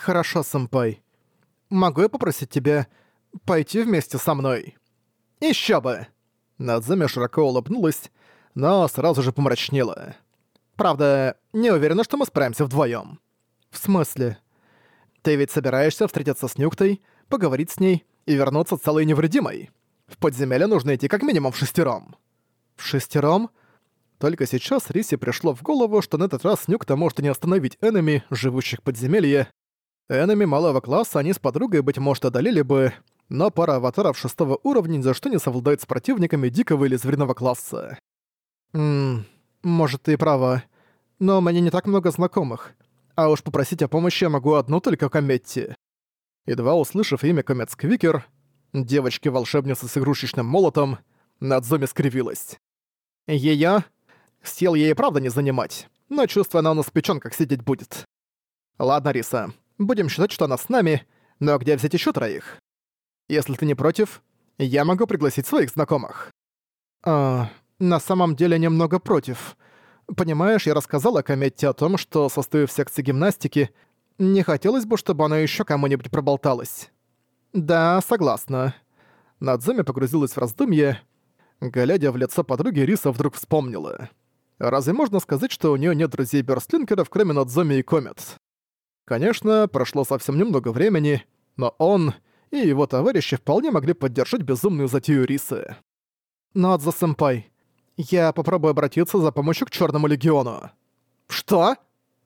«Хорошо, сэмпай. Могу я попросить тебя пойти вместе со мной?» «Ещё бы!» Надзуми широко улыбнулась, но сразу же помрачнела. «Правда, не уверена, что мы справимся вдвоём». «В смысле?» «Ты ведь собираешься встретиться с Нюктой, поговорить с ней и вернуться целой и невредимой. В подземелье нужно идти как минимум в шестером». «В шестером?» Только сейчас Рисе пришло в голову, что на этот раз Нюкта может и не остановить энеми, живущих подземелье. Энеми малого класса они с подругой, быть может, одолели бы, но пара аватаров шестого уровня ни за что не совладает с противниками дикого или звериного класса. Ммм, может, ты и права. Но меня не так много знакомых. А уж попросить о помощи я могу одну только Кометти. Едва услышав имя Комет Сквикер, девочки-волшебницы с игрушечным молотом, Надзуми скривилась. Её? Сил ей правда не занимать, но чувствую, она у нас в печёнках сидеть будет. Ладно, Риса, будем считать, что она с нами, но где взять ещё троих? Если ты не против, я могу пригласить своих знакомых. А, на самом деле немного против. Понимаешь, я рассказала Кометте о том, что состою в секции гимнастики. Не хотелось бы, чтобы она ещё кому-нибудь проболталась. Да, согласна. Надзуми погрузилась в раздумье. Глядя в лицо подруги, Риса вдруг вспомнила. Разве можно сказать, что у неё нет друзей-бёрстлинкеров, кроме Надзуми и Комет? Конечно, прошло совсем немного времени, но он и его товарищи вполне могли поддержать безумную затею Рисы. Надзо-сэмпай, я попробую обратиться за помощью к Чёрному Легиону. Что?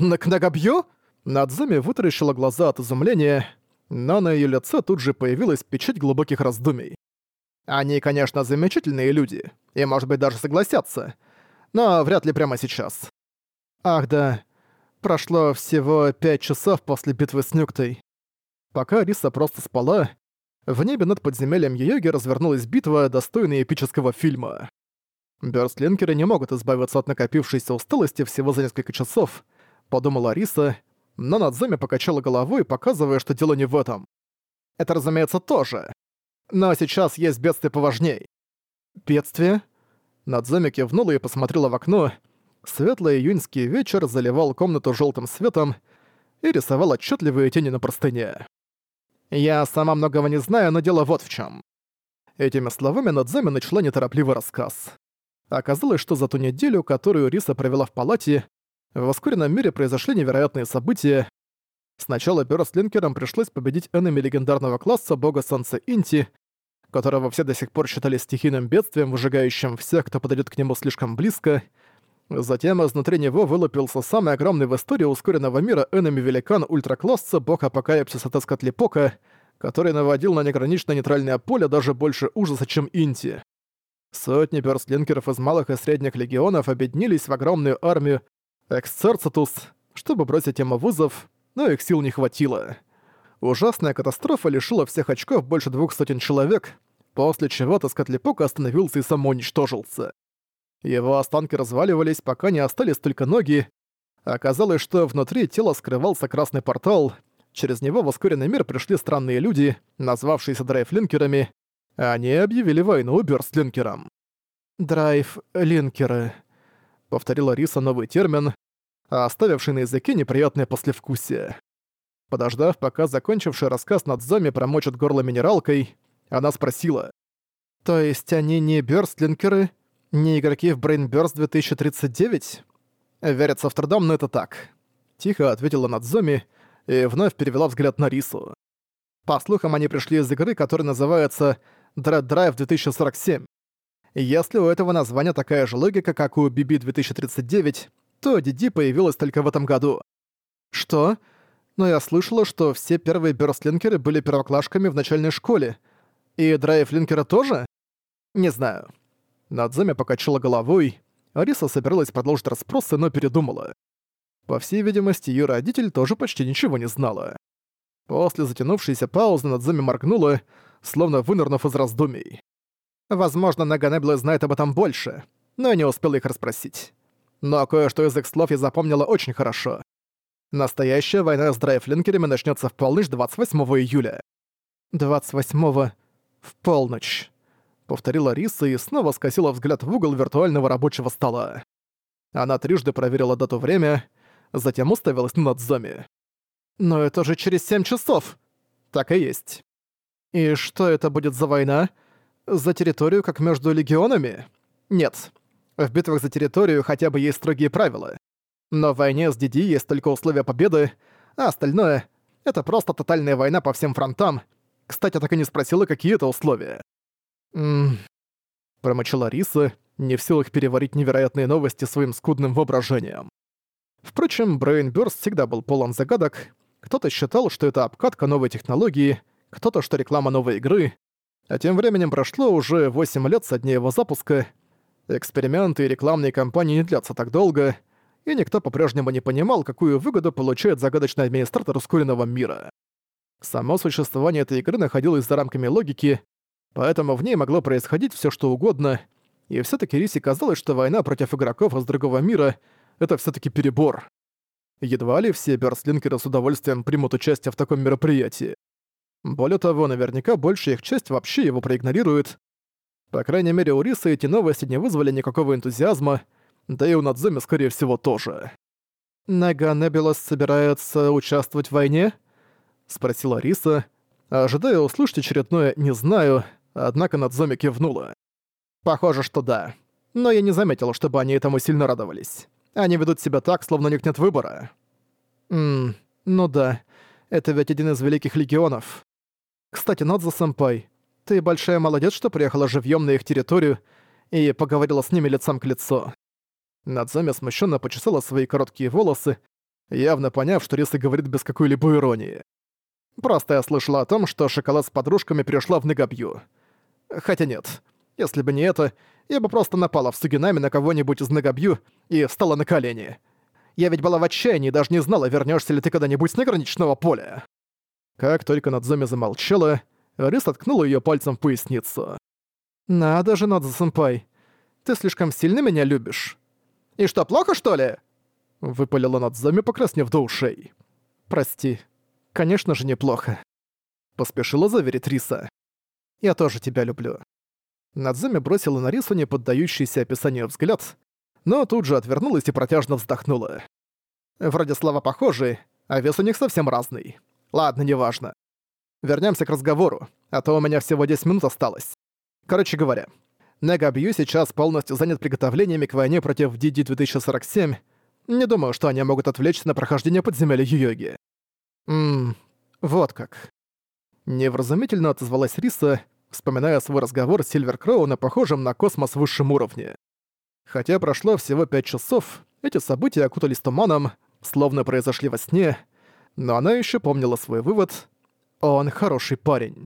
На Кнагабью? Надзуми вытаращила глаза от изумления, но на её лице тут же появилась печать глубоких раздумий. Они, конечно, замечательные люди, и, может быть, даже согласятся, но вряд ли прямо сейчас. Ах да, прошло всего пять часов после битвы с Нюктой. Пока Риса просто спала, в небе над подземельем Йоги развернулась битва, достойная эпического фильма. Бёрстлинкеры не могут избавиться от накопившейся усталости всего за несколько часов, подумала Риса, но Надзуми покачала головой, показывая, что дело не в этом. Это, разумеется, тоже. Но сейчас есть бедствие поважней. Бедствие? Надзуми кивнула и посмотрела в окно. Светлый июньский вечер заливал комнату желтым светом и рисовал отчетливые тени на простыне. «Я сама многого не знаю, но дело вот в чем. Этими словами Надзуми начала неторопливый рассказ. Оказалось, что за ту неделю, которую Риса провела в палате, в ускоренном мире произошли невероятные события. Сначала Бёрстлинкерам пришлось победить энеми легендарного класса бога Солнца Инти, которого все до сих пор считали стихийным бедствием, выжигающим всех, кто подойдет к нему слишком близко. Затем изнутри него вылупился самый огромный в истории ускоренного мира энеми-великан ультракласса бог апокалипсиса Тескотлипока, который наводил на неграничное нейтральное поле даже больше ужаса, чем Инти. Сотни бёрстлинкеров из малых и средних легионов объединились в огромную армию Эксцерцитус, чтобы бросить ему вызов, но их сил не хватило. Ужасная катастрофа лишила всех очков больше двух сотен человек, после чего Тоскотлипока остановился и самоуничтожился. Его останки разваливались, пока не остались только ноги. Оказалось, что внутри тела скрывался красный портал. Через него в ускоренный мир пришли странные люди, назвавшиеся драйфлинкерами. Они объявили войну бёрстлинкерам. «Драйв-линкеры», — повторила Риса новый термин, оставивший на языке неприятное послевкусие. Подождав, пока закончивший рассказ над Зоми промочит горло минералкой, она спросила. «То есть они не бёрстлинкеры? Не игроки в Brainburst 2039?» «Верится в трудом, но это так», — тихо ответила Надзоми и вновь перевела взгляд на Рису. По слухам, они пришли из игры, которая называется Dread Drive 2047. Если у этого названия такая же логика, как у BB 2039, то DD появилась только в этом году. Что? но я слышала, что все первые бёрстлинкеры были первоклашками в начальной школе. И драйвлинкеры тоже? Не знаю. Надзуми покачала головой. Ариса собиралась продолжить расспросы, но передумала. По всей видимости, ее родитель тоже почти ничего не знала. После затянувшейся паузы Надзуми моргнула, словно вынырнув из раздумий. Возможно, Наганебла знает об этом больше, но я не успела их расспросить. Но кое-что из их слов я запомнила очень хорошо. Настоящая война с драйфлинкерами начнется в полночь 28 июля. 28 в полночь. Повторила Риса и снова скосила взгляд в угол виртуального рабочего стола. Она трижды проверила дату время, затем уставилась на Надзоми. Но это же через семь часов. Так и есть. И что это будет за война? За территорию, как между легионами? Нет. В битвах за территорию хотя бы есть строгие правила. Но в войне с Диди есть только условия победы, а остальное — это просто тотальная война по всем фронтам. Кстати, так и не спросила, какие это условия. «Ммм...» Промочила Риса, не в силах переварить невероятные новости своим скудным воображением. Впрочем, Брейнбёрст всегда был полон загадок. Кто-то считал, что это обкатка новой технологии, кто-то, что реклама новой игры. А тем временем прошло уже 8 лет со дня его запуска. Эксперименты и рекламные кампании не длятся так долго, и никто по-прежнему не понимал, какую выгоду получает загадочный администратор ускоренного мира. Само существование этой игры находилось за рамками логики, поэтому в ней могло происходить все что угодно, и все таки Рисе казалось, что война против игроков из другого мира — это все таки перебор. Едва ли все бёрстлинкеры с удовольствием примут участие в таком мероприятии. Более того, наверняка большая их часть вообще его проигнорирует. По крайней мере, у Риса эти новости не вызвали никакого энтузиазма, да и у Надзуми, скорее всего, тоже. «Нега Небилос собирается участвовать в войне?» — спросила Риса, ожидая услышать очередное «не знаю», однако Надзуми кивнула. «Похоже, что да. Но я не заметила, чтобы они этому сильно радовались. Они ведут себя так, словно у них нет выбора». «Ммм, ну да. Это ведь один из великих легионов. Кстати, Надзу-сэмпай, ты большая молодец, что приехала живьём на их территорию и поговорила с ними лицом к лицу». Надзуми смущенно почесала свои короткие волосы, явно поняв, что Риса говорит без какой-либо иронии. Просто я слышала о том, что шоколад с подружками перешла в Нагобью. Хотя нет. Если бы не это, я бы просто напала в Сугинами на кого-нибудь из Нагобью и встала на колени. Я ведь была в отчаянии и даже не знала, вернешься ли ты когда-нибудь с неграничного поля. Как только Надзуми замолчала, Рис откнула ее пальцем в поясницу. «Надо же, Надзу-сэмпай, ты слишком сильно меня любишь». «И что, плохо, что ли?» Выпалила Надзуми, покраснев до ушей. «Прости, конечно же неплохо», — поспешила заверить Риса. «Я тоже тебя люблю». Надзуми бросила на Рису неподдающийся описанию взгляд, но тут же отвернулась и протяжно вздохнула. Вроде слова похожие, а вес у них совсем разный. Ладно, неважно. Вернемся к разговору, а то у меня всего 10 минут осталось. Короче говоря, Негабью сейчас полностью занят приготовлениями к войне против DD-2047. Не думаю, что они могут отвлечься на прохождение подземелья Юйоги. Ммм, вот как. Невразумительно отозвалась Риса, вспоминая свой разговор с Сильвер Кроу на похожем на космос высшем уровне. Хотя прошло всего пять часов, эти события окутались туманом, словно произошли во сне, но она еще помнила свой вывод «Он хороший парень».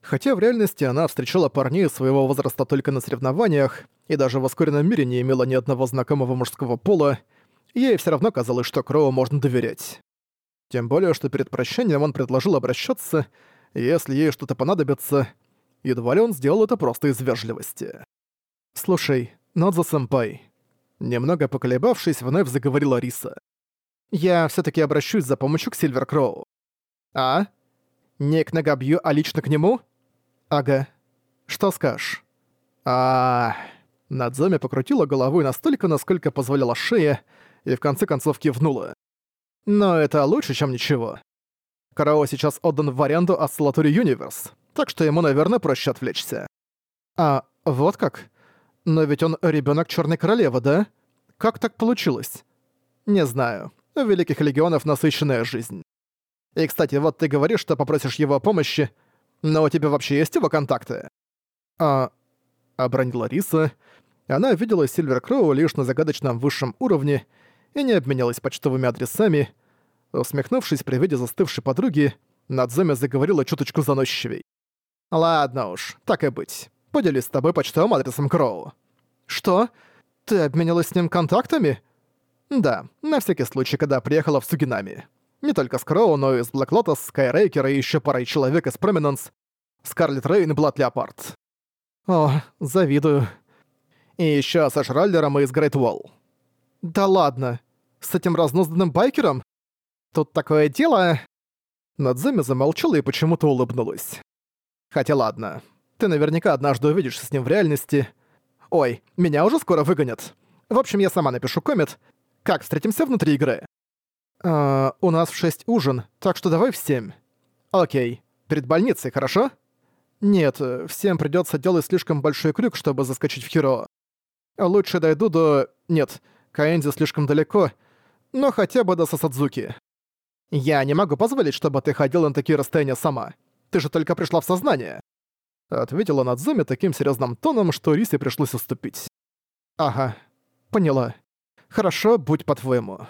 Хотя в реальности она встречала парней своего возраста только на соревнованиях и даже в ускоренном мире не имела ни одного знакомого мужского пола, ей все равно казалось, что Кроу можно доверять. Тем более, что перед прощанием он предложил обращаться, если ей что-то понадобится, едва ли он сделал это просто из вежливости. «Слушай, Нодзо-сэмпай», немного поколебавшись, вновь заговорила Риса. «Я все таки обращусь за помощью к Сильвер Кроу». «А? Не к Нагабью, а лично к нему?» «Ага. Что скажешь?» а Надзоми покрутила головой настолько, насколько позволяла шея, и в конце концов кивнула. Но это лучше, чем ничего. Карао сейчас отдан в аренду Осциллатуре Юниверс, так что ему, наверное, проще отвлечься. А, вот как? Но ведь он ребенок Черной Королевы, да? Как так получилось? Не знаю. У Великих Легионов насыщенная жизнь. И, кстати, вот ты говоришь, что попросишь его помощи, но у тебя вообще есть его контакты? А... Обронила Риса. Она видела Сильвер Кроу лишь на загадочном высшем уровне и не обменялась почтовыми адресами. Усмехнувшись при виде застывшей подруги, Надзоми заговорила чуточку заносчивей. «Ладно уж, так и быть. Поделюсь с тобой почтовым адресом Кроу». «Что? Ты обменялась с ним контактами?» «Да, на всякий случай, когда приехала в Сугинами. Не только с Кроу, но и с Блэк Лотос, Скайрейкера и еще парой человек из Проминенс, Скарлет Рейн и Блад Леопард». «О, завидую». «И еще с Эшраллером и из Грейт Уолл». «Да ладно. С этим разнузданным байкером? Тут такое дело...» Надземи замолчала и почему-то улыбнулась. «Хотя ладно. Ты наверняка однажды увидишься с ним в реальности. Ой, меня уже скоро выгонят. В общем, я сама напишу коммент. Как встретимся внутри игры?» «А, у нас в шесть ужин, так что давай в семь». «Окей. Перед больницей, хорошо?» «Нет, всем придётся делать слишком большой крюк, чтобы заскочить в Хиро. Лучше дойду до... Нет, Каэнзи слишком далеко, но хотя бы до Сасадзуки. Я не могу позволить, чтобы ты ходила на такие расстояния сама. Ты же только пришла в сознание». Ответила Надзуми таким серьезным тоном, что Рисе пришлось уступить. «Ага, поняла. Хорошо, будь по-твоему.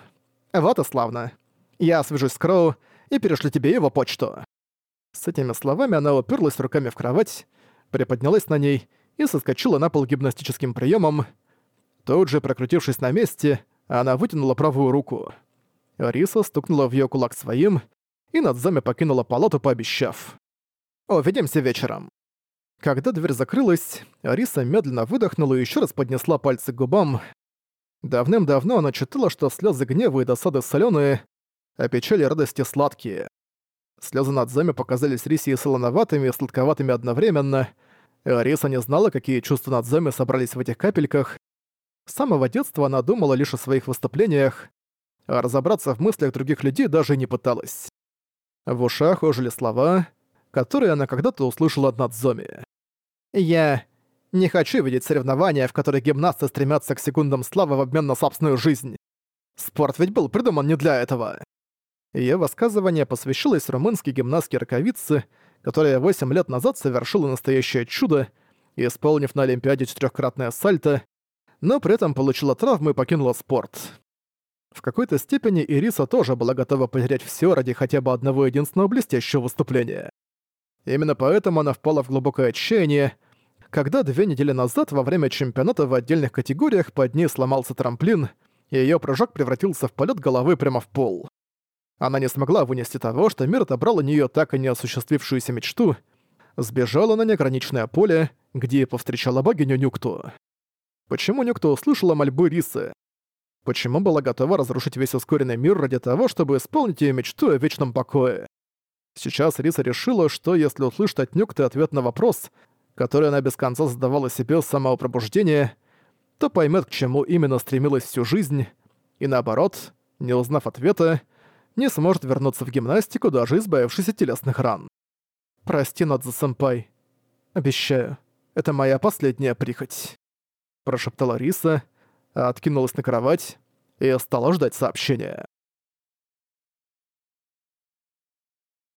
Вот и славно. Я свяжусь с Кроу и перешлю тебе его почту». С этими словами она уперлась руками в кровать, приподнялась на ней и соскочила на пол гимнастическим приемом. Тут же, прокрутившись на месте, она вытянула правую руку. Риса стукнула в её кулак своим, и Надзами покинула палату, пообещав. «Увидимся вечером». Когда дверь закрылась, Риса медленно выдохнула и ещё раз поднесла пальцы к губам. Давным-давно она читала, что слёзы гнева и досады солёные, а печали и радости сладкие. Слёзы Надзами показались Рисе и солоноватыми, и сладковатыми одновременно. Риса не знала, какие чувства Надзами собрались в этих капельках. С самого детства она думала лишь о своих выступлениях, а разобраться в мыслях других людей даже не пыталась. В ушах ожили слова, которые она когда-то услышала от Надзоми. «Я не хочу видеть соревнования, в которых гимнасты стремятся к секундам славы в обмен на собственную жизнь. Спорт ведь был придуман не для этого». Её высказывание посвящалось румынской гимнастке Раковице, которая 8 лет назад совершила настоящее чудо, исполнив на Олимпиаде четырёхкратное сальто, но при этом получила травмы и покинула спорт. В какой-то степени Ириса тоже была готова потерять всё ради хотя бы одного единственного блестящего выступления. Именно поэтому она впала в глубокое отчаяние, когда две недели назад во время чемпионата в отдельных категориях под ней сломался трамплин, и её прыжок превратился в полет головы прямо в пол. Она не смогла вынести того, что мир отобрал у неё так и не осуществившуюся мечту, сбежала на неограниченное поле, где повстречала богиню Нюкту. Почему Нюкта услышала мольбы Рисы? Почему была готова разрушить весь ускоренный мир ради того, чтобы исполнить ее мечту о вечном покое? Сейчас Риса решила, что если услышит от Нюкты ответ на вопрос, который она без конца задавала себе с самого пробуждения, то поймет, к чему именно стремилась всю жизнь, и наоборот, не узнав ответа, не сможет вернуться в гимнастику, даже избавившись от телесных ран. «Прости, Надза-сэмпай. Обещаю, это моя последняя прихоть», – прошептала Риса, откинулась на кровать и стала ждать сообщения.